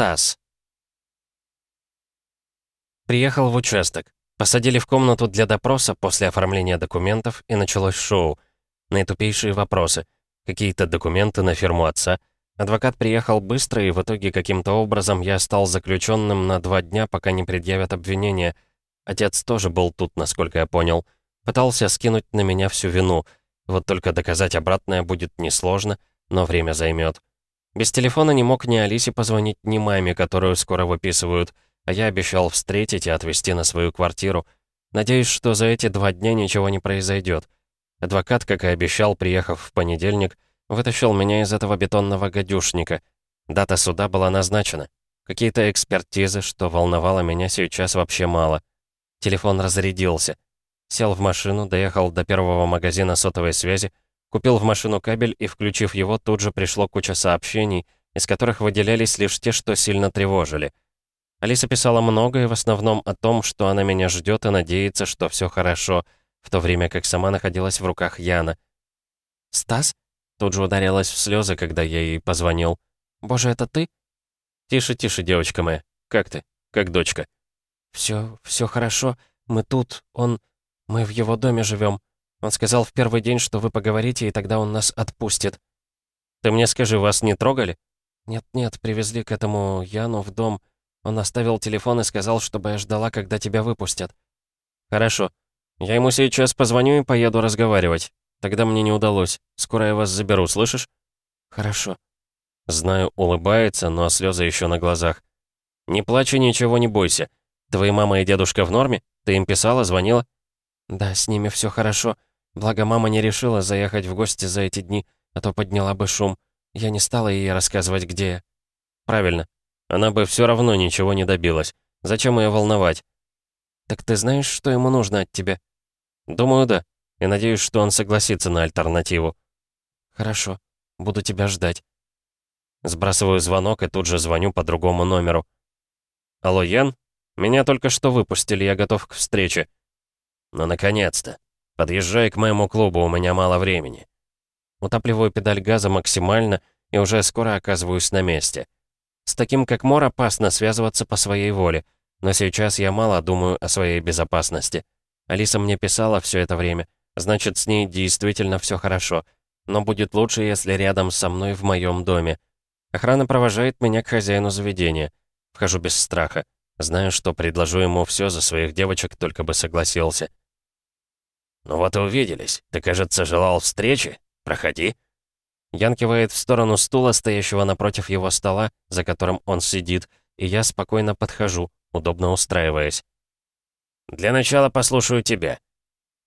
Стас. Приехал в участок. Посадили в комнату для допроса после оформления документов, и началось шоу. Наитупейшие вопросы. Какие-то документы на фирму отца. Адвокат приехал быстро, и в итоге каким-то образом я стал заключенным на два дня, пока не предъявят обвинения. Отец тоже был тут, насколько я понял. Пытался скинуть на меня всю вину. Вот только доказать обратное будет несложно, но время займет. Без телефона не мог ни Алисе позвонить, ни маме, которую скоро выписывают, а я обещал встретить и отвезти на свою квартиру. Надеюсь, что за эти два дня ничего не произойдет. Адвокат, как и обещал, приехав в понедельник, вытащил меня из этого бетонного гадюшника. Дата суда была назначена. Какие-то экспертизы, что волновало меня сейчас вообще мало. Телефон разрядился. Сел в машину, доехал до первого магазина сотовой связи, Купил в машину кабель и, включив его, тут же пришло куча сообщений, из которых выделялись лишь те, что сильно тревожили. Алиса писала много и в основном о том, что она меня ждет и надеется, что все хорошо, в то время как сама находилась в руках Яна. «Стас?» Тут же ударилась в слезы, когда я ей позвонил. «Боже, это ты?» «Тише, тише, девочка моя. Как ты? Как дочка?» «Все, все хорошо. Мы тут. Он... Мы в его доме живем. Он сказал в первый день, что вы поговорите, и тогда он нас отпустит. Ты мне скажи, вас не трогали? Нет-нет, привезли к этому Яну в дом. Он оставил телефон и сказал, чтобы я ждала, когда тебя выпустят. Хорошо. Я ему сейчас позвоню и поеду разговаривать. Тогда мне не удалось. Скоро я вас заберу, слышишь? Хорошо. Знаю, улыбается, но слезы еще на глазах. Не плачь и ничего не бойся. Твои мама и дедушка в норме? Ты им писала, звонила? Да, с ними все хорошо. Благо, мама не решила заехать в гости за эти дни, а то подняла бы шум. Я не стала ей рассказывать, где я. Правильно. Она бы все равно ничего не добилась. Зачем ее волновать? Так ты знаешь, что ему нужно от тебя? Думаю, да. И надеюсь, что он согласится на альтернативу. Хорошо. Буду тебя ждать. Сбрасываю звонок и тут же звоню по другому номеру. Алло, Ян? Меня только что выпустили, я готов к встрече. Ну, наконец-то. Подъезжай к моему клубу, у меня мало времени. Утапливаю педаль газа максимально и уже скоро оказываюсь на месте. С таким как Мор опасно связываться по своей воле, но сейчас я мало думаю о своей безопасности. Алиса мне писала все это время, значит, с ней действительно все хорошо, но будет лучше, если рядом со мной в моем доме. Охрана провожает меня к хозяину заведения. Вхожу без страха. Знаю, что предложу ему все за своих девочек, только бы согласился. «Ну вот и увиделись. Ты, кажется, желал встречи? Проходи». Ян кивает в сторону стула, стоящего напротив его стола, за которым он сидит, и я спокойно подхожу, удобно устраиваясь. «Для начала послушаю тебя».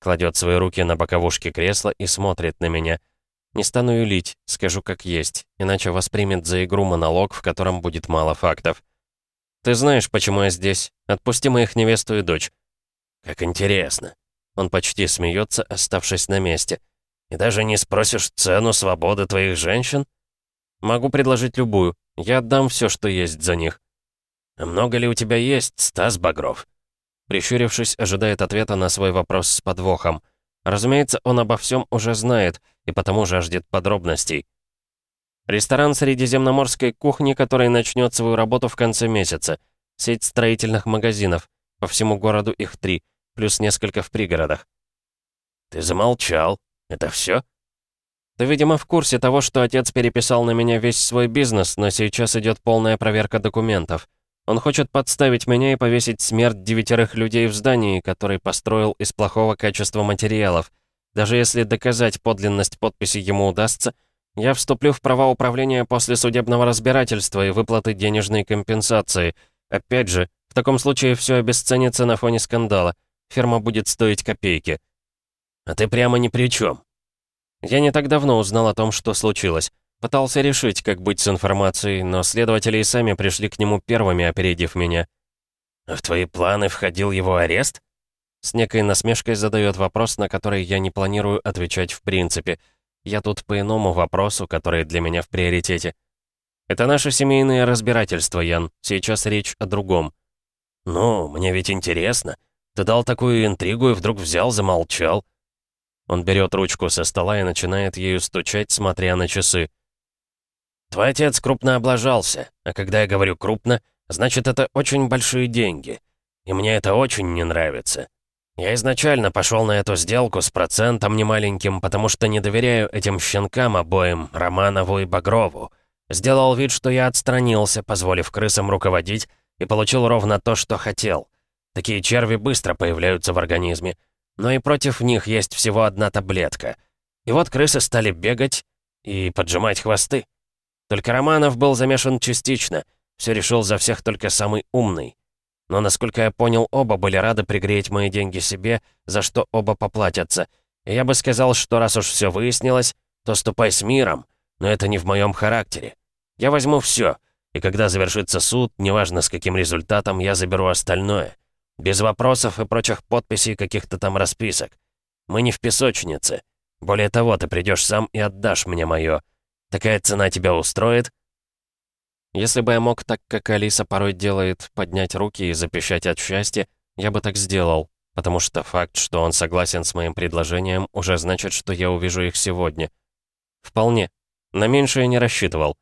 Кладет свои руки на боковушке кресла и смотрит на меня. Не стану юлить, скажу как есть, иначе воспримет за игру монолог, в котором будет мало фактов. «Ты знаешь, почему я здесь. Отпусти моих невесту и дочь». «Как интересно. Он почти смеется, оставшись на месте. «И даже не спросишь цену свободы твоих женщин?» «Могу предложить любую. Я отдам все, что есть за них». «А много ли у тебя есть, Стас Багров?» Прищурившись, ожидает ответа на свой вопрос с подвохом. Разумеется, он обо всем уже знает и потому жаждет подробностей. Ресторан средиземноморской кухни, который начнет свою работу в конце месяца. Сеть строительных магазинов. По всему городу их три плюс несколько в пригородах. «Ты замолчал. Это все? «Ты, видимо, в курсе того, что отец переписал на меня весь свой бизнес, но сейчас идет полная проверка документов. Он хочет подставить меня и повесить смерть девятерых людей в здании, который построил из плохого качества материалов. Даже если доказать подлинность подписи ему удастся, я вступлю в права управления после судебного разбирательства и выплаты денежной компенсации. Опять же, в таком случае все обесценится на фоне скандала. Ферма будет стоить копейки. А ты прямо ни при чем. Я не так давно узнал о том, что случилось. Пытался решить, как быть с информацией, но следователи и сами пришли к нему первыми, опередив меня. А в твои планы входил его арест? С некой насмешкой задает вопрос, на который я не планирую отвечать в принципе. Я тут по иному вопросу, который для меня в приоритете. Это наше семейное разбирательство, Ян. Сейчас речь о другом. «Ну, мне ведь интересно. Ты дал такую интригу и вдруг взял, замолчал». Он берет ручку со стола и начинает ею стучать, смотря на часы. Твой отец крупно облажался, а когда я говорю «крупно», значит, это очень большие деньги. И мне это очень не нравится. Я изначально пошел на эту сделку с процентом немаленьким, потому что не доверяю этим щенкам обоим, Романову и Багрову. Сделал вид, что я отстранился, позволив крысам руководить, и получил ровно то, что хотел. Такие черви быстро появляются в организме. Но и против них есть всего одна таблетка. И вот крысы стали бегать и поджимать хвосты. Только Романов был замешан частично. Все решил за всех только самый умный. Но, насколько я понял, оба были рады пригреть мои деньги себе, за что оба поплатятся. И я бы сказал, что раз уж все выяснилось, то ступай с миром, но это не в моем характере. Я возьму все, и когда завершится суд, неважно с каким результатом, я заберу остальное. Без вопросов и прочих подписей каких-то там расписок. Мы не в песочнице. Более того, ты придешь сам и отдашь мне мое. Такая цена тебя устроит?» Если бы я мог так, как Алиса порой делает, поднять руки и запищать от счастья, я бы так сделал, потому что факт, что он согласен с моим предложением, уже значит, что я увижу их сегодня. Вполне. На меньшее не рассчитывал.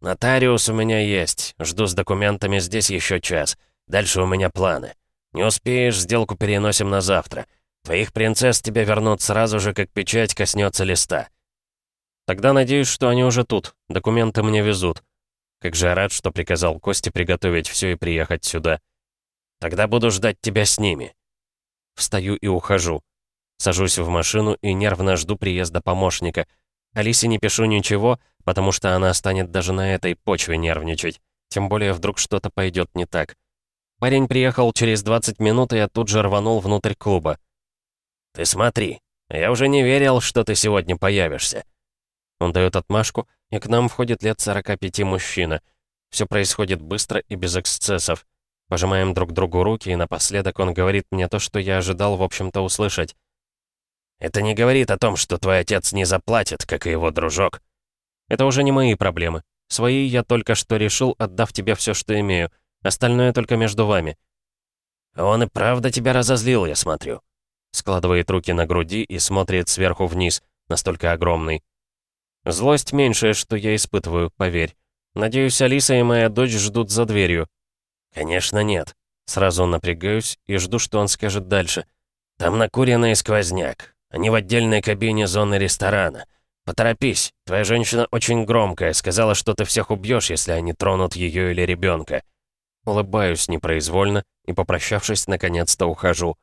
«Нотариус у меня есть. Жду с документами здесь еще час. Дальше у меня планы. Не успеешь, сделку переносим на завтра. Твоих принцесс тебе вернут сразу же, как печать коснется листа. Тогда надеюсь, что они уже тут. Документы мне везут. Как же я рад, что приказал Косте приготовить все и приехать сюда. Тогда буду ждать тебя с ними. Встаю и ухожу. Сажусь в машину и нервно жду приезда помощника. Алисе не пишу ничего, потому что она станет даже на этой почве нервничать. Тем более вдруг что-то пойдет не так. Парень приехал через 20 минут, и я тут же рванул внутрь клуба. «Ты смотри, я уже не верил, что ты сегодня появишься. Он дает отмашку, и к нам входит лет 45 мужчина. Все происходит быстро и без эксцессов. Пожимаем друг другу руки, и напоследок он говорит мне то, что я ожидал, в общем-то, услышать. «Это не говорит о том, что твой отец не заплатит, как и его дружок». «Это уже не мои проблемы. Свои я только что решил, отдав тебе все, что имею. Остальное только между вами». «Он и правда тебя разозлил, я смотрю». Складывает руки на груди и смотрит сверху вниз, настолько огромный. Злость меньшее, что я испытываю, поверь. Надеюсь, Алиса и моя дочь ждут за дверью. Конечно, нет. Сразу напрягаюсь и жду, что он скажет дальше. Там накуренный сквозняк. Они в отдельной кабине зоны ресторана. Поторопись, твоя женщина очень громкая, сказала, что ты всех убьешь, если они тронут ее или ребенка. Улыбаюсь непроизвольно и, попрощавшись, наконец-то ухожу.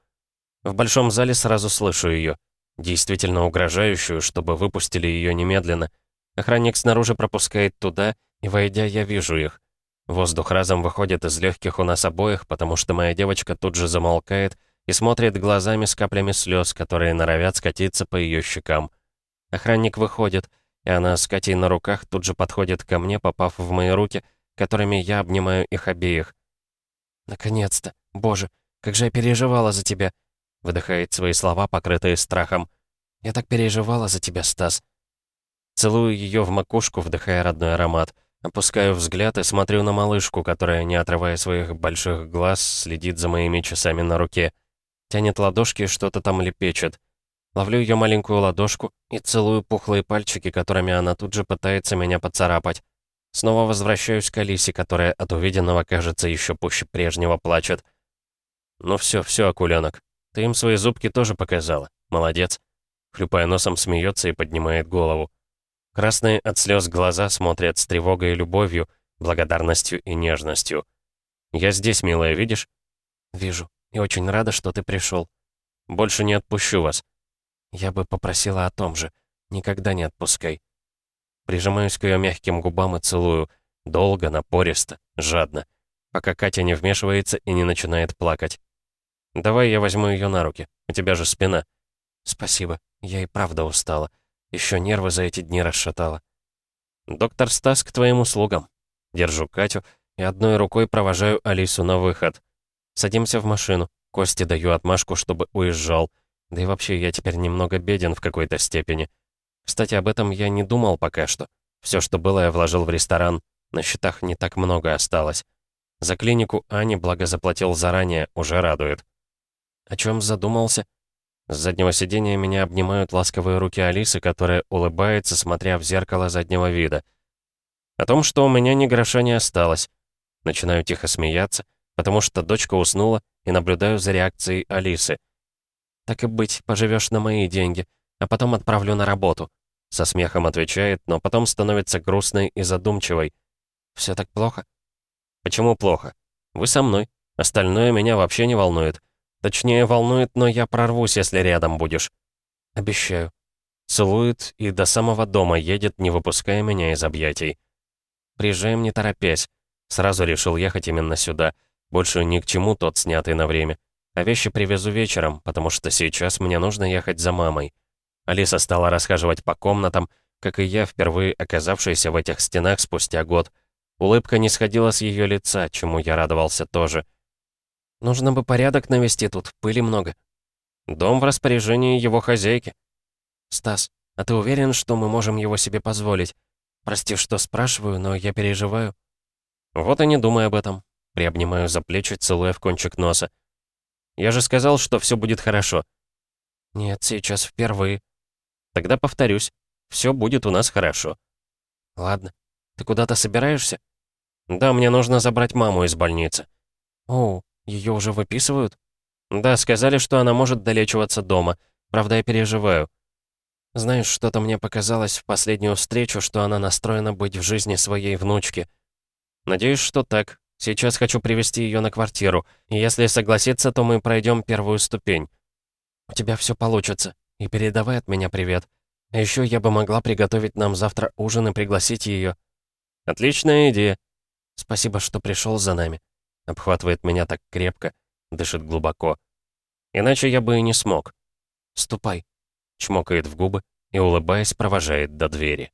В большом зале сразу слышу ее действительно угрожающую, чтобы выпустили ее немедленно. Охранник снаружи пропускает туда, и, войдя, я вижу их. Воздух разом выходит из легких у нас обоих, потому что моя девочка тут же замолкает и смотрит глазами с каплями слез, которые норовят скатиться по ее щекам. Охранник выходит, и она с Катей на руках тут же подходит ко мне, попав в мои руки, которыми я обнимаю их обеих. «Наконец-то! Боже, как же я переживала за тебя!» Выдыхает свои слова, покрытые страхом. «Я так переживала за тебя, Стас». Целую ее в макушку, вдыхая родной аромат. Опускаю взгляд и смотрю на малышку, которая, не отрывая своих больших глаз, следит за моими часами на руке. Тянет ладошки что-то там лепечет. Ловлю ее маленькую ладошку и целую пухлые пальчики, которыми она тут же пытается меня поцарапать. Снова возвращаюсь к Алисе, которая от увиденного, кажется, еще пуще прежнего плачет. «Ну все, все, акуленок, ты им свои зубки тоже показала. Молодец. Хлюпая носом, смеется и поднимает голову. Красные от слез глаза смотрят с тревогой и любовью, благодарностью и нежностью. «Я здесь, милая, видишь?» «Вижу. И очень рада, что ты пришел. Больше не отпущу вас». «Я бы попросила о том же. Никогда не отпускай». Прижимаюсь к ее мягким губам и целую. Долго, напористо, жадно. Пока Катя не вмешивается и не начинает плакать. «Давай я возьму ее на руки. У тебя же спина». «Спасибо. Я и правда устала. Еще нервы за эти дни расшатала». «Доктор Стас к твоим услугам». Держу Катю и одной рукой провожаю Алису на выход. Садимся в машину. Кости даю отмашку, чтобы уезжал. Да и вообще, я теперь немного беден в какой-то степени. Кстати, об этом я не думал пока что. Все, что было, я вложил в ресторан. На счетах не так много осталось. За клинику Ани благо заплатил заранее, уже радует. О чем задумался? С заднего сиденья меня обнимают ласковые руки Алисы, которая улыбается, смотря в зеркало заднего вида. О том, что у меня ни гроша не осталось. Начинаю тихо смеяться, потому что дочка уснула, и наблюдаю за реакцией Алисы. «Так и быть, поживешь на мои деньги, а потом отправлю на работу», со смехом отвечает, но потом становится грустной и задумчивой. «Все так плохо?» «Почему плохо? Вы со мной. Остальное меня вообще не волнует. Точнее, волнует, но я прорвусь, если рядом будешь». «Обещаю». Целует и до самого дома едет, не выпуская меня из объятий. Приезжаем не торопясь. Сразу решил ехать именно сюда. Больше ни к чему тот снятый на время. А вещи привезу вечером, потому что сейчас мне нужно ехать за мамой. Алиса стала расхаживать по комнатам, как и я, впервые оказавшийся в этих стенах спустя год. Улыбка не сходила с ее лица, чему я радовался тоже. Нужно бы порядок навести тут, пыли много. Дом в распоряжении его хозяйки. Стас, а ты уверен, что мы можем его себе позволить? Прости, что спрашиваю, но я переживаю. Вот и не думай об этом. Приобнимаю за плечи, целуя в кончик носа. Я же сказал, что все будет хорошо. Нет, сейчас впервые. Тогда повторюсь, все будет у нас хорошо. Ладно. Ты куда-то собираешься? Да, мне нужно забрать маму из больницы. О, ее уже выписывают? Да, сказали, что она может долечиваться дома. Правда, я переживаю. Знаешь, что-то мне показалось в последнюю встречу, что она настроена быть в жизни своей внучки. Надеюсь, что так. Сейчас хочу привести ее на квартиру. И если согласится, то мы пройдем первую ступень. У тебя все получится. И передавай от меня привет. А еще я бы могла приготовить нам завтра ужин и пригласить ее. Отличная идея. Спасибо, что пришел за нами. Обхватывает меня так крепко, дышит глубоко. Иначе я бы и не смог. Ступай. Чмокает в губы и, улыбаясь, провожает до двери.